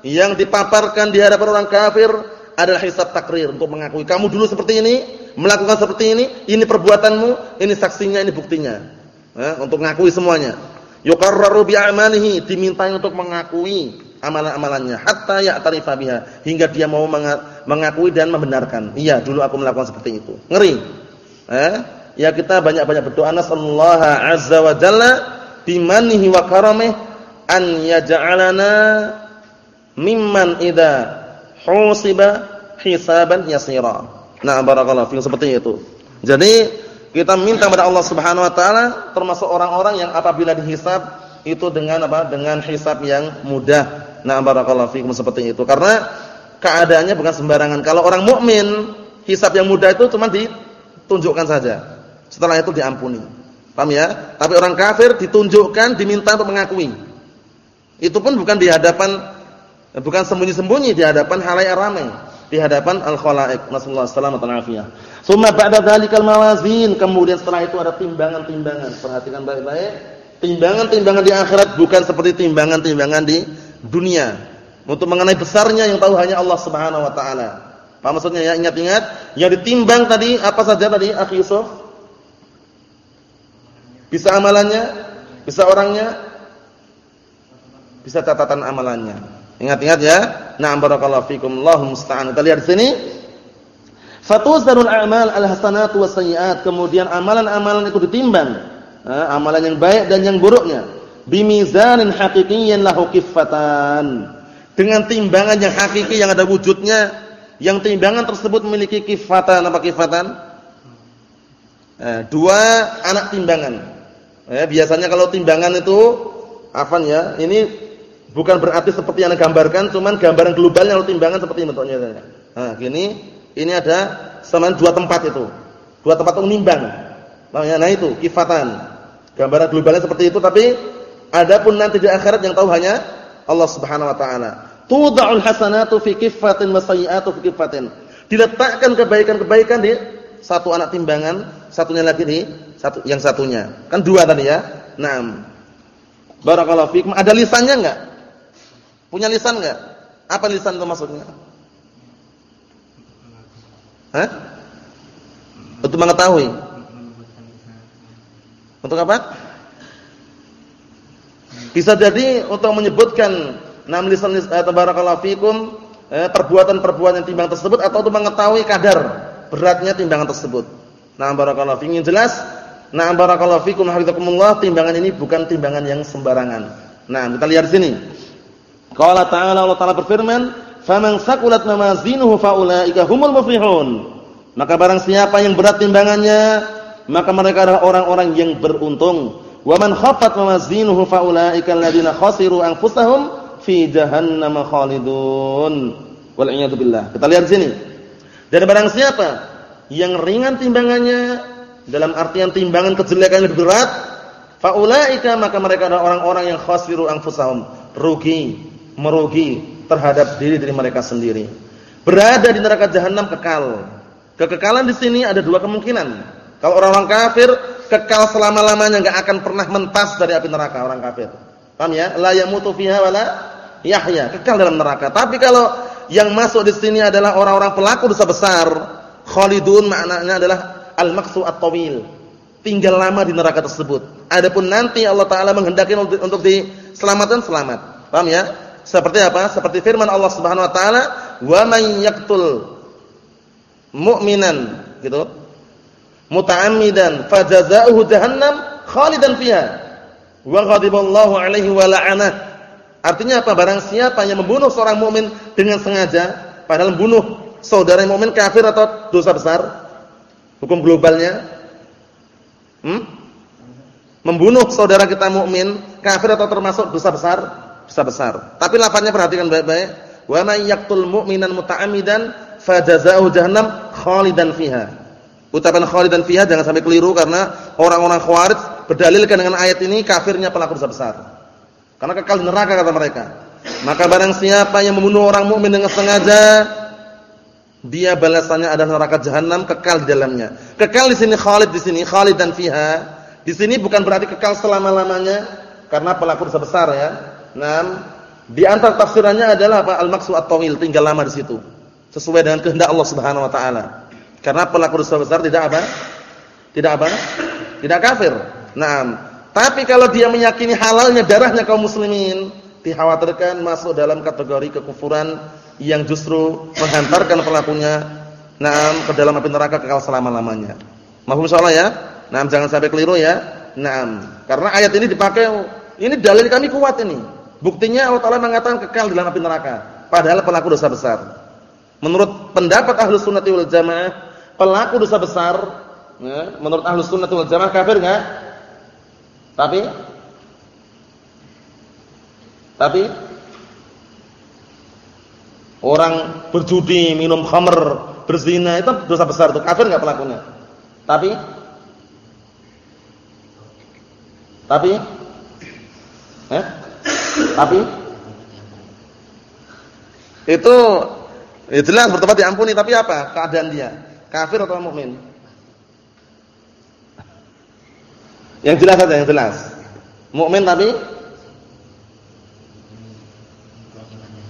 yang dipaparkan di hadapan orang kafir adalah hisab takrir untuk mengakui kamu dulu seperti ini, melakukan seperti ini, ini perbuatanmu, ini saksinya, ini buktinya. Eh, untuk mengakui semuanya. Yuqarraru bi a'malihi, diminta untuk mengakui amalan-amalannya hatta ya'tarifa biha hingga dia mau mengakui dan membenarkan. Iya, dulu aku melakukan seperti itu. Ngeri. Eh? Ya kita banyak-banyak berdoa nasallaha azza wa jalla bimanihi wa karamih an yaj'alana mimman idza husiba hisaban yasira. Nah, barakallahu fiikum seperti itu. Jadi kita minta kepada Allah Subhanahu wa taala termasuk orang-orang yang apabila dihisab itu dengan apa? Dengan hisab yang mudah Nah, barakallahu fikum seperti itu. Karena keadaannya bukan sembarangan. Kalau orang mukmin, hisab yang mudah itu cuma ditunjukkan saja. Setelah itu diampuni. Paham ya? Tapi orang kafir ditunjukkan, diminta untuk mengakui. Itu pun bukan di hadapan bukan sembunyi-sembunyi di hadapan halayak ramai, di hadapan al-khalaiq. Nasallahu alaihi wasallam. Summa ba'da dzalikal mawazin, kemudian setelah itu ada timbangan-timbangan. Perhatikan baik-baik. Timbangan-timbangan di akhirat bukan seperti timbangan-timbangan di dunia. Untuk mengenai besarnya yang tahu hanya Allah Subhanahu wa taala. Apa maksudnya ya? Ingat-ingat, yang ditimbang tadi apa saja tadi Akhi Yusuf? Bisa amalannya, bisa orangnya, bisa catatan amalannya. Ingat-ingat ya. Na'am barakallahu fikum. Allahu musta'an. Kita lihat di sini. Fatuzarul a'mal al-hasanatu was-sayyi'at. Kemudian amalan-amalan itu ditimbang. Amalan yang baik dan yang buruknya. Bimizanin haqiqiyyan lahu kiffatan. Dengan timbangan yang hakiki yang ada wujudnya. Yang timbangan tersebut memiliki kifatan. Apa kifatan? Eh, dua anak timbangan. Ya, biasanya kalau timbangan itu apa ya? Ini bukan berarti seperti yang gambarkan, cuman gambaran globalnya kalau timbangan seperti bentuknya. Nah, gini, ini ada sama dua tempat itu. Dua tempat untuk nimbang. Nah, itu kifatan. Gambaran globalnya seperti itu, tapi adapun nanti di akhirat yang tahu hanya Allah Subhanahu wa taala. Tudha'ul hasanatu fi wa sayyi'atu fi kiffatin. Diletakkan kebaikan-kebaikan di satu anak timbangan, satunya lagi di satu yang satunya. Kan dua tadi ya. Naam. Barakallahu fikum. Ada lisannya enggak? Punya lisan enggak? Apa lisan itu maksudnya? Hah? Untuk mengetahui. Untuk apa? Bisa jadi untuk menyebutkan enam lisan eh, tabarakallahu fikum eh, perbuatan-perbuatan timbang tersebut atau untuk mengetahui kadar beratnya timbangan tersebut. Nah, barakallahu fikum. Jelas Nah, barakallahu fikum hafizakumullah, timbangan ini bukan timbangan yang sembarangan. Nah, kita lihat sini. Qala ta'ala Allah Ta'ala berfirman, "Faman saqulat mawazinuhu faulaika humul muflihun." Maka barang siapa yang berat timbangannya, maka mereka adalah orang-orang yang beruntung. Wa man khaffat mawazinuhu faulaika alladziina khasiru anfusahum fi jahannam khalidun. Wal billah. Kita lihat sini. Dan barang siapa yang ringan timbangannya, dalam artian timbangan kejelekan lebih berat, faulaika maka mereka adalah orang-orang yang khasiru anfusahum, rugi, merugi terhadap diri diri mereka sendiri. Berada di neraka jahanam kekal. Kekekalan di sini ada dua kemungkinan. Kalau orang-orang kafir kekal selama-lamanya enggak akan pernah mentas dari api neraka orang kafir. Paham ya? La yamutu fiha wala yahya, kekal dalam neraka. Tapi kalau yang masuk di sini adalah orang-orang pelaku dosa besar, khalidun maknanya adalah al-maqsu at-tawil. Tinggal lama di neraka tersebut. Adapun nanti Allah taala menghendaki untuk diselamatkan selamat. Paham ya? Seperti apa? Seperti firman Allah Subhanahu wa taala, "Wa man yaqtul mu'minan" gitu. Muta'ammidan fajazaohu jahannam khalidan fiha. Wa ghadiballahu alaihi wa la'anah. Artinya apa? Barang siapa yang membunuh seorang mukmin dengan sengaja, padahal membunuh saudara mukmin kafir atau dosa besar, Hukum globalnya hmm? membunuh saudara kita mukmin kafir atau termasuk dosa besar? Dosa besar. Tapi lafaznya perhatikan baik-baik. Wa may yaqtul mu'minan muta'ammidan fajazaohu jahannam khalidan fiha. Ucapan khalidan fiha jangan sampai keliru karena orang-orang Khawarij berdalilkan dengan ayat ini kafirnya pelaku dosa besar. Karena kekal di neraka kata mereka. Maka barang siapa yang membunuh orang mukmin dengan sengaja dia balasannya adalah neraka jahanam kekal di dalamnya. Kekal di sini khalid di sini khalid dan fiha. Di sini bukan berarti kekal selama-lamanya karena pelaku dosa besar ya. Nah, di antara tafsirannya adalah apa? Al-maqsud at-tawil, tinggal lama di situ. Sesuai dengan kehendak Allah Subhanahu wa taala. Karena pelaku dosa besar tidak apa? Tidak apa? Tidak kafir. Nah, tapi kalau dia meyakini halalnya darahnya kaum muslimin, dikhawatirkan masuk dalam kategori kekufuran yang justru menghantarkan pelakunya naam ke dalam api neraka kekal selama-lamanya. Mahfum insyaallah ya? Naam jangan sampai keliru ya. Naam. Karena ayat ini dipakai ini dalil kami kuat ini. Buktinya Allah Taala mengatakan kekal dalam api neraka padahal pelaku dosa besar. Menurut pendapat Ahlus Sunnah wal Jamaah, pelaku dosa besar ya, menurut Ahlus Sunnah wal Jamaah kafir enggak? Tapi tapi Orang berjudi, minum khamr, berzina itu dosa besar itu kafir enggak pelakunya? Tapi Tapi eh? Tapi itu ya jelas bertobat diampuni tapi apa keadaan dia? Kafir atau mukmin? Yang jelas saja yang jelas. Mukmin tapi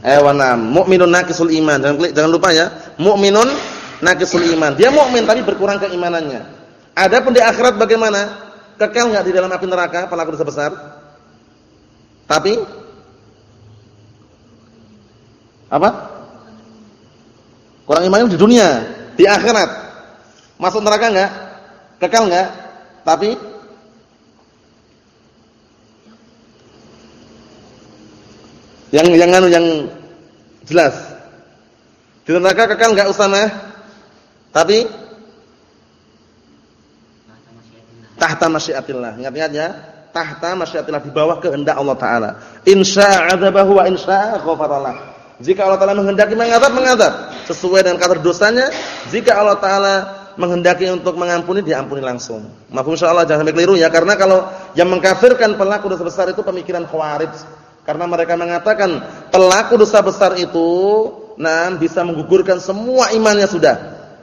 Eh wa mu'minun naqisul iman. Jangan jangan lupa ya. Mu'minun naqisul iman. Dia mukmin tapi berkurang keimanannya. Adapun di akhirat bagaimana? Kekal enggak di dalam api neraka pelaku dosa besar? Tapi apa? Kurang imannya di dunia, di akhirat. Masuk neraka enggak? Kekal enggak? Tapi Yang yang anu yang jelas. Di neraka kekal enggak Usama? Tapi tahta masyiatillah. Ingat-ingat ya, tahta masyiatillah di bawah kehendak Allah taala. Insya adzabahu wa insya ghafaralah. Jika Allah taala menghendaki mengadab, mengadab sesuai dengan kadar dosanya. Jika Allah taala menghendaki untuk mengampuni, diampuni langsung. Mafhum insyaallah jangan sampai keliru ya, karena kalau yang mengkafirkan pelaku dosa besar itu pemikiran khawarij karena mereka mengatakan pelaku dosa besar itu nah bisa menggugurkan semua imannya sudah.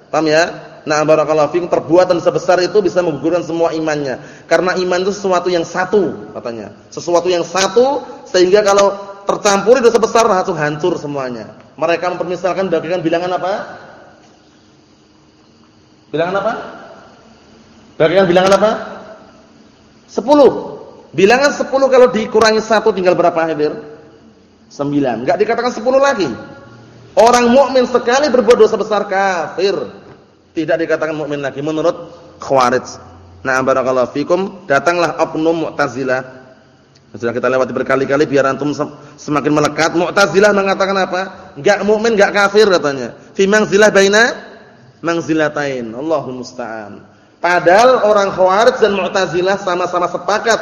Paham ya? Nah, barakallahu fikum perbuatan sebesar itu bisa menggugurkan semua imannya. Karena iman itu sesuatu yang satu katanya. Sesuatu yang satu sehingga kalau tercampur dosa besar langsung hancur semuanya. Mereka mempermisalkan bagaikan bilangan apa? Bilangan apa? Bagaikan bilangan apa? Sepuluh. Bilangan 10 kalau dikurangi 1 tinggal berapa hadir? 9. Enggak dikatakan 10 lagi. Orang mukmin sekali berbuat dosa besar kafir. Tidak dikatakan mukmin lagi menurut Khawarij. Nah, barakallahu fikum, datanglah oknum Mu'tazilah. Sudah kita lewati berkali-kali biar antum semakin melekat. Mu'tazilah mengatakan apa? Enggak mukmin, enggak kafir katanya. Fi manzilah baina manzilatain. Allahul musta'an. Padahal orang Khawarij dan Mu'tazilah sama-sama sepakat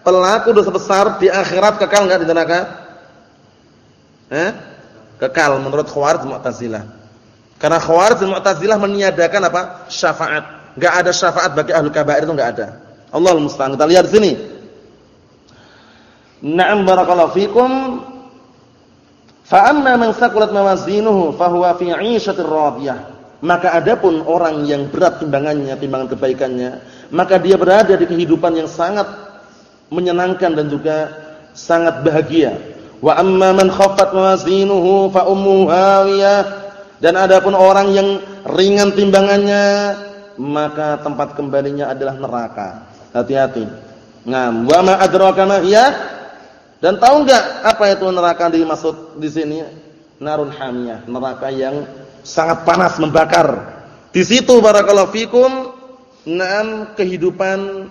pelaku dosa besar di akhirat kekal enggak di neraka? Eh? Kekal menurut Khawarij Mu'tazilah. Karena Khawarij dan Mu'tazilah meniadakan apa? Syafaat. Enggak ada syafaat bagi ahli kabair itu enggak ada. Allahul musta'an. Kita lihat sini. Na'am barakallahu fikum. Fa amma man saqulat mawazinuhu fa huwa fi 'ishatir radiyah. Maka adapun orang yang berat timbangannya, timbangan kebaikannya, maka dia berada di kehidupan yang sangat menyenangkan dan juga sangat bahagia. Wa amma man khaffat mawazinuhu fa ummuhu hawiyah. Dan adapun orang yang ringan timbangannya, maka tempat kembalinya adalah neraka. Hati-hati. Nah, wa ma adraka ma hiya? Dan tahu enggak apa itu neraka dimaksud di sini? Narun hamiyah, neraka yang sangat panas membakar. Di situ barakallahu fikum, enam kehidupan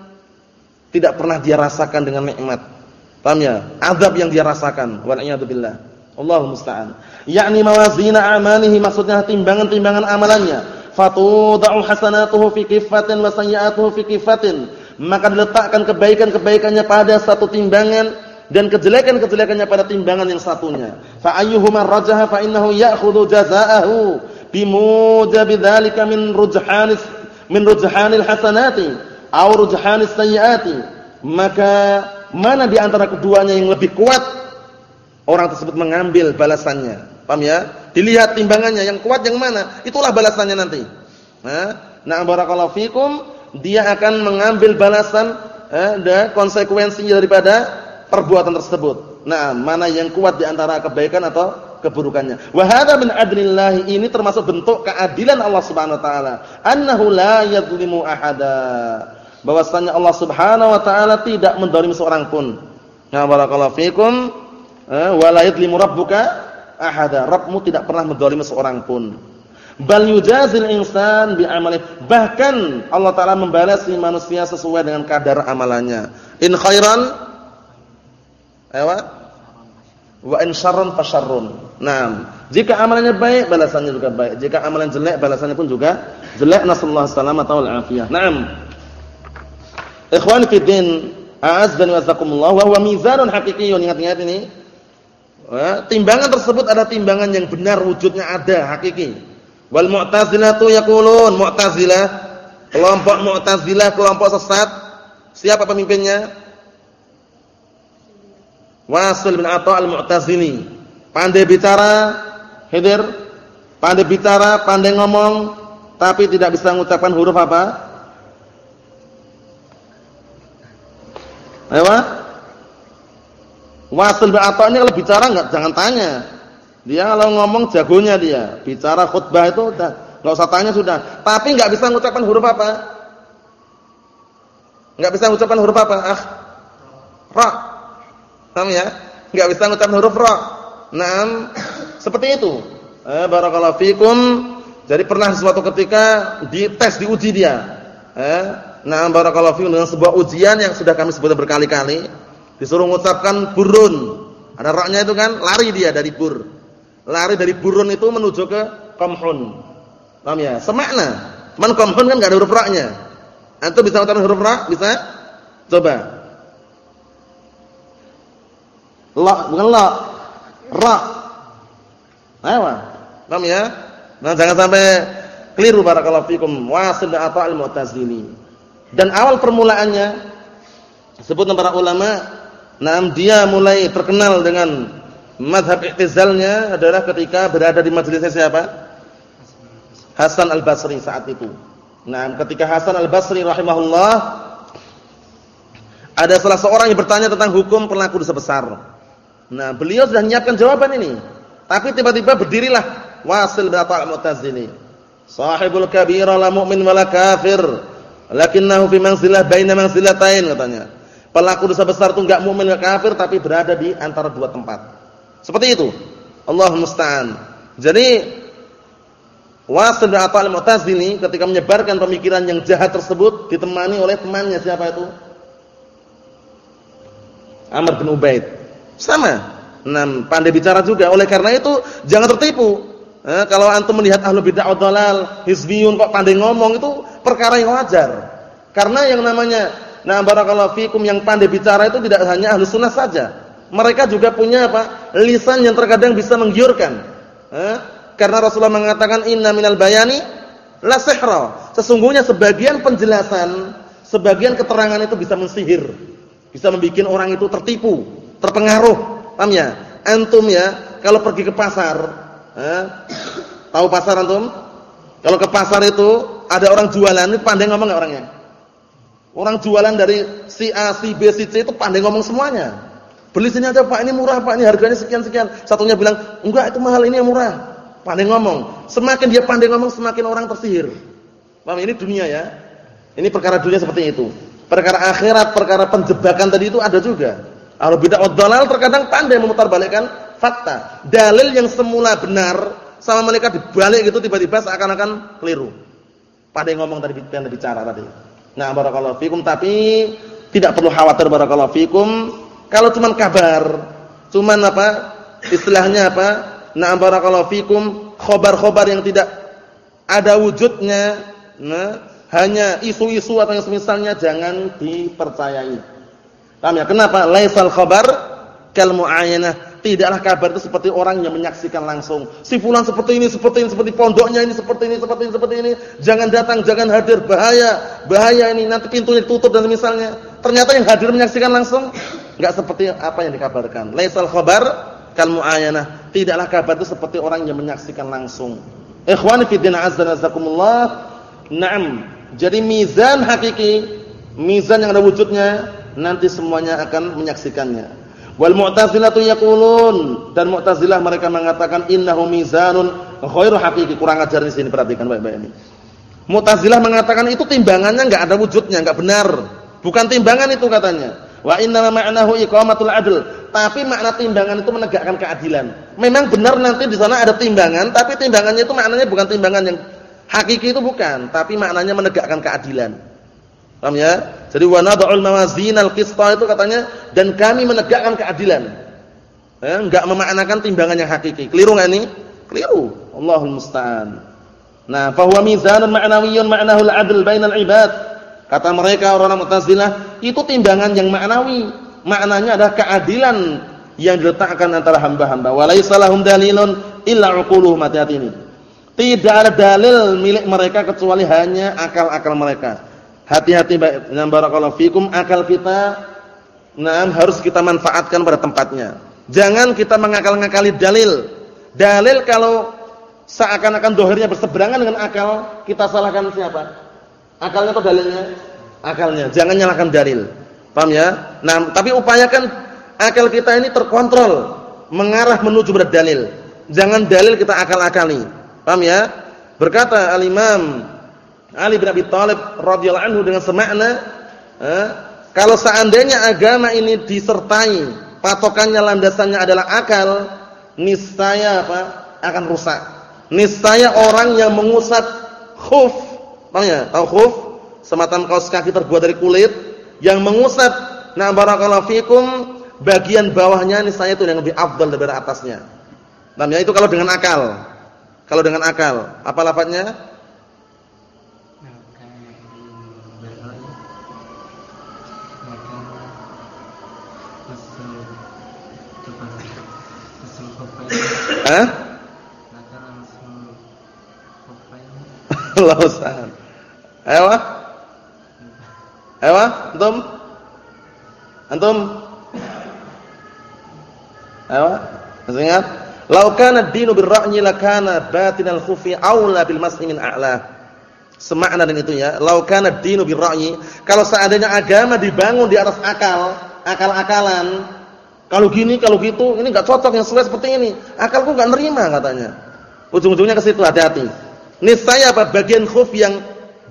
tidak pernah dia rasakan dengan nikmat. Paham ya? Azab yang dia rasakan. Wa billah. Allahu musta'an. Yakni mawazina amalihi maksudnya timbangan-timbangan amalannya. Fatudau hasanatuhu fi kifatin wa sayyi'atuhu fi kifatin. Maka diletakkan kebaikan-kebaikannya pada satu timbangan dan kejelekan-kejelekannya pada timbangan yang satunya. Fa ayyuhuma rajaha fa innahu ya'khudhu jazaa'ahu bimujabi dzalika min rujhanis min rujhanil hasanati aw rujhanis sayyiati maka mana di antara keduanya yang lebih kuat orang tersebut mengambil balasannya paham ya dilihat timbangannya yang kuat yang mana itulah balasannya nanti nah nah barakallahu fikum dia akan mengambil balasan eh, dan konsekuensinya daripada perbuatan tersebut nah mana yang kuat di antara kebaikan atau keburukannya. Wa hadza min adlillah ini termasuk bentuk keadilan Allah Subhanahu wa taala. Annahu la yadhlimu ahada bahwasanya Allah Subhanahu wa taala tidak mendolimi seorang pun. Ya barakallahu fikum. Eh, wa la yadlimu rabbuka ahada. Rabbmu tidak pernah mendolimi seorang pun. Bal yujazil insan bi amali. Bahkan Allah taala membalas manusia sesuai dengan kadar amalannya. In khairan Ewa wa in syarran fasyarrun. Naam. Jika amalannya baik, balasannya juga baik. Jika amalan jelek, balasannya pun juga jelek. Nasallahu salamata wal afiyah. Naam. Ikhwan fi din, a'azzani wa jazakumullah wa huwa mizanun haqiqiyyun. Ingat-ingat ini. Timbangan tersebut adalah timbangan yang benar wujudnya ada, hakiki. Wal mu'tazilatu yaqulun, mu'tazilah, kelompok mu'tazilah, kelompok sesat. Siapa pemimpinnya? Wasil bin Atha al-Mu'tazili. Pandai bicara, hidir, pandai bicara, pandai ngomong, tapi tidak bisa mengucapkan huruf apa? Ayo. Wasil bin Atha ini kalau bicara enggak jangan tanya. Dia kalau ngomong jagonya dia, bicara khutbah itu udah enggak usah tanya sudah. Tapi enggak bisa mengucapkan huruf apa? Enggak bisa mengucapkan huruf apa? Ah. Ra. Paham ya? Enggak bisa mengucapkan huruf ra. Naam, seperti itu. Eh, barakallahu fikum. Jadi pernah suatu ketika dites, diuji dia. Eh, nah barakallahu fikum dengan sebuah ujian yang sudah kami sebutkan berkali-kali. Disuruh mengucapkan burun. Ada raknya itu kan, lari dia dari bur. Lari dari burun itu menuju ke komhun. Paham ya? Semakna. Cuman komhun kan enggak ada huruf raknya. Antum bisa mengucapkan huruf ra? Bisa? Coba. La, bukan la. Ra. Ayo. Paham ya? Nah, jangan sampai keliru barakallahu fikum. Wasil ata'al mu'tazili. Dan awal permulaannya sebutkan para ulama, nah dia mulai terkenal dengan mazhab i'tizalnya adalah ketika berada di majelisnya siapa? Hasan Al-Basri saat itu. Nah, ketika Hasan Al-Basri rahimahullah ada salah seorang yang bertanya tentang hukum pelaku dosa besar. Nah, beliau sudah menyiapkan jawaban ini. Tapi tiba-tiba berdirilah Wasil bin Atha' al-Mu'tazili. Sahibul kabira la mu'min wala kafir, lakinnahu fi manzilah baina manzilatain katanya. Pelaku dosa besar itu enggak mukmin enggak kafir tapi berada di antara dua tempat. Seperti itu. Allah musta'an. Jadi Wasil bin Atha' al-Mu'tazili ketika menyebarkan pemikiran yang jahat tersebut ditemani oleh temannya siapa itu? Amr bin Ubaid. Sama. Nah, pandai bicara juga. Oleh karena itu jangan tertipu. Eh, kalau antum melihat ahlu bid'ah dalal, hizbiyun kok pandai ngomong itu perkara yang wajar. Karena yang namanya nah barakallahu fikum yang pandai bicara itu tidak hanya ahlu sunnah saja. Mereka juga punya apa? lisan yang terkadang bisa menggiurkan. Eh, karena Rasulullah mengatakan inna minal bayani la sihra. Sesungguhnya sebagian penjelasan, sebagian keterangan itu bisa mensihir. Bisa membuat orang itu tertipu, terpengaruh. Paham ya? Antum ya, kalau pergi ke pasar, Eh? Tahu pasar antum? Kalau ke pasar itu ada orang jualan, ini pandai ngomong enggak orangnya? Orang jualan dari si A, si B, si C itu pandai ngomong semuanya. Beli sini aja Pak, ini murah Pak, ini harganya sekian-sekian. Satunya bilang, "Enggak, itu mahal, ini yang murah." Pandai ngomong. Semakin dia pandai ngomong, semakin orang tersihir. Paham? Ini dunia ya. Ini perkara dunia seperti itu. Perkara akhirat, perkara penjebakan tadi itu ada juga. Kalau bid'ah dalal terkadang pandai memutarbalikkan fakta. Dalil yang semula benar sama mereka dibalik gitu tiba-tiba seakan-akan keliru. Yang ngomong tadi yang bicara tadi. Nah, barakallahu fikum tapi tidak perlu khawatir barakallahu fikum kalau cuman kabar, cuman apa? Istilahnya apa? Nah, barakallahu fikum khobar-khobar yang tidak ada wujudnya, nah, hanya isu-isu atau yang semisalnya jangan dipercayai. Paham ya? Kenapa? Laisal khabar kal muayyanah Tidaklah kabar itu seperti orang yang menyaksikan langsung. Si fulan seperti ini, seperti ini, seperti pondoknya ini, seperti ini, seperti ini, seperti ini. Jangan datang, jangan hadir, bahaya, bahaya ini. Nanti pintunya ditutup dan misalnya. Ternyata yang hadir menyaksikan langsung enggak seperti apa yang dikabarkan. Laisal khabar kal muayyanah. Tidaklah kabar itu seperti orang yang menyaksikan langsung. Ikhwani fi din azza nazakumullah. Naam. Jadi mizan hakiki, mizan yang ada wujudnya nanti semuanya akan menyaksikannya. Wal Mu'tazilatu yaqulun dan Mu'tazilah mereka mengatakan innahu mizanun ghairu haqiqi. Kurang ajar di sini perhatikan baik-baik ini. Mu'tazilah mengatakan itu timbangannya enggak ada wujudnya, enggak benar. Bukan timbangan itu katanya. Wa inna ma'nahu iqamatul adl. Tapi makna timbangan itu menegakkan keadilan. Memang benar nanti di sana ada timbangan, tapi timbangannya itu maknanya bukan timbangan yang hakiki itu bukan, tapi maknanya menegakkan keadilan. Paham ya? Jadi wa nad'ul mawazinal qista itu katanya dan kami menegakkan keadilan. Ya, enggak memaknakan timbangan yang hakiki. Keliru enggak ini? Keliru. Allahul musta'an. Nah, fa huwa mizanun ma'nawiyyun ma'nahul 'adl bainal 'ibad. Kata mereka orang Mu'tazilah, itu timbangan yang maknawi. Maknanya adalah keadilan yang diletakkan antara hamba-hamba. Wa laisa lahum dalilun illa 'uquluhum hati ini. Tidak ada dalil milik mereka kecuali hanya akal-akal mereka. Hati-hati dengan barakallahu fikum akal kita nah harus kita manfaatkan pada tempatnya. Jangan kita mengakal-ngakali dalil. Dalil kalau seakan-akan dohirnya berseberangan dengan akal, kita salahkan siapa? Akalnya atau dalilnya? Akalnya. Jangan nyalahkan dalil. Paham ya? Nah, tapi upayakan akal kita ini terkontrol mengarah menuju pada dalil. Jangan dalil kita akal-akali. Paham ya? Berkata Al-Imam Ali bin Abi Thalib radhiyallahu anhu dengan semakna, eh, kalau seandainya agama ini disertai patokannya landasannya adalah akal, niscaya apa? akan rusak. Niscaya orang yang mengusap khuf, paham ya? Tahu khuf? Semacam kaos kaki terbuat dari kulit yang mengusap nah barakallahu fikum bagian bawahnya niscaya itu yang lebih afdal daripada atasnya. Namanya itu kalau dengan akal. Kalau dengan akal, apa lafadznya? Hah? Allah Ustaz. Ayo. Ayo, antum? Antum? Ayo, masih ingat? Lau kana ad-dinu bir-ra'yi lakana batinal khufi aula bil mas'i min a'la. Semakna dengan itu ya. Lau kana ad-dinu bir-ra'yi, kalau seandainya agama dibangun di atas akal, akal-akalan, kalau gini, kalau gitu, ini enggak cocok yang sesuai seperti ini. Akalku enggak nerima katanya. Ujung-ujungnya ke situ hati-hati. Niscaya apa? Bagian khuf yang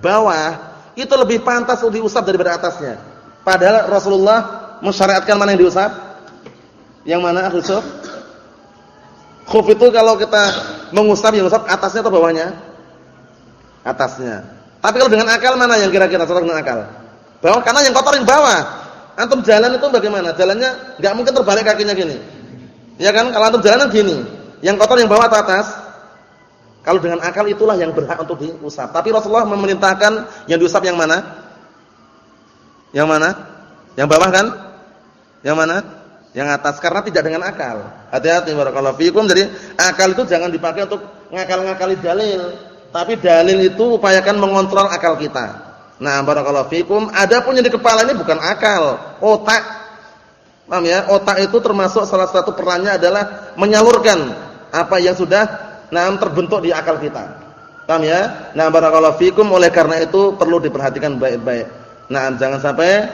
bawah itu lebih pantas untuk diusap daripada atasnya. Padahal Rasulullah mensyariatkan mana yang diusap? Yang mana akhir Khuf itu kalau kita mengusap yang usap atasnya atau bawahnya? Atasnya. Tapi kalau dengan akal mana yang kira-kira cocok dengan akal? Bawah karena yang kotorin bawah. Antum jalan itu bagaimana? Jalannya enggak mungkin terbalik kakinya gini. Ya kan? Kalau antum jalan gini, yang kotor yang bawah atau atas? Kalau dengan akal itulah yang berhak untuk diusap. Tapi Rasulullah memerintahkan yang diusap yang mana? Yang mana? Yang bawah kan? Yang mana? yang atas karena tidak dengan akal. Hati-hati barakallahu fikum. Jadi akal itu jangan dipakai untuk ngakal-ngakali dalil, tapi dalil itu upayakan mengontrol akal kita. Nah, barakallahu fikum, adapun yang di kepala ini bukan akal, otak. Paham ya? Otak itu termasuk salah satu perannya adalah menyalurkan apa yang sudah nah terbentuk di akal kita. Paham ya? Nah, barakallahu fikum oleh karena itu perlu diperhatikan baik-baik. Nah, jangan sampai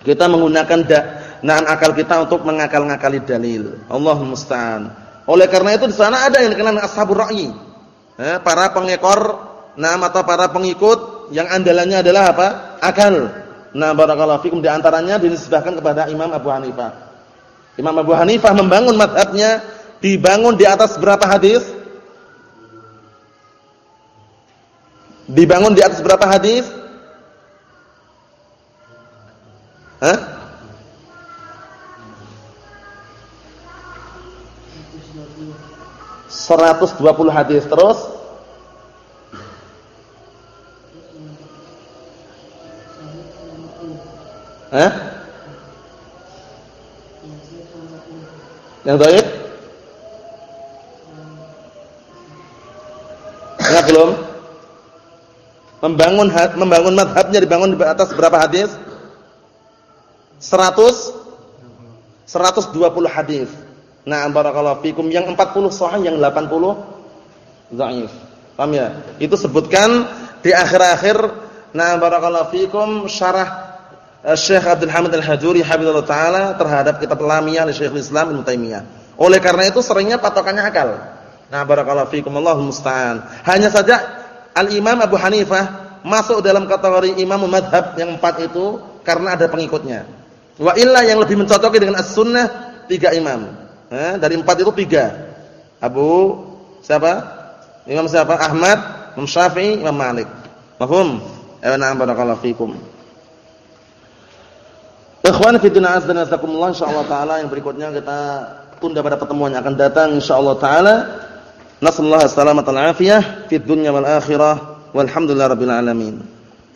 kita menggunakan da nah akal kita untuk mengakal-ngakali dalil. Allah musta'an. Oleh karena itu di sana ada yang dikenal ashabur ra'yi. Eh, para pengekor nah atau para pengikut yang andalannya adalah apa? Akal. Nah, barakallahu fikum di antaranya dinisbahkan kepada Imam Abu Hanifah. Imam Abu Hanifah membangun madhabnya dibangun di atas berapa hadis? Dibangun di atas berapa hadis? Hah? 120 hadis terus Hah? Yang baik? Enggak belum? Membangun membangun madhabnya dibangun di atas berapa hadis? 100 120 hadis. Nah, barakallahu fikum yang 40 sahih, yang 80 dhaif. Paham ya? Itu sebutkan di akhir-akhir nah barakallahu fikum syarah Syekh Abdul Hamid Al-Hajuri hafizallahu taala terhadap kitab Lamiyah Syekhul Islam Ibnu Taimiyah. Oleh karena itu seringnya patokannya akal. Nah, barakallahu fikum Allahu musta'an. Hanya saja Al-Imam Abu Hanifah masuk dalam kategori imam madhab yang empat itu karena ada pengikutnya. Wa illa yang lebih mencocoki dengan as-sunnah tiga imam. Eh, dari empat itu tiga. Abu siapa? Imam siapa? Ahmad, Imam Syafi'i, Imam Malik. Paham? Ya na'am barakallahu fikum. Ikhwan fi din azza wa insyaallah taala yang berikutnya kita tunda pada pertemuan yang akan datang insyaallah taala. Nasallahu salamatan afiyah fid dunya wal akhirah. Walhamdulillahirabbil alamin.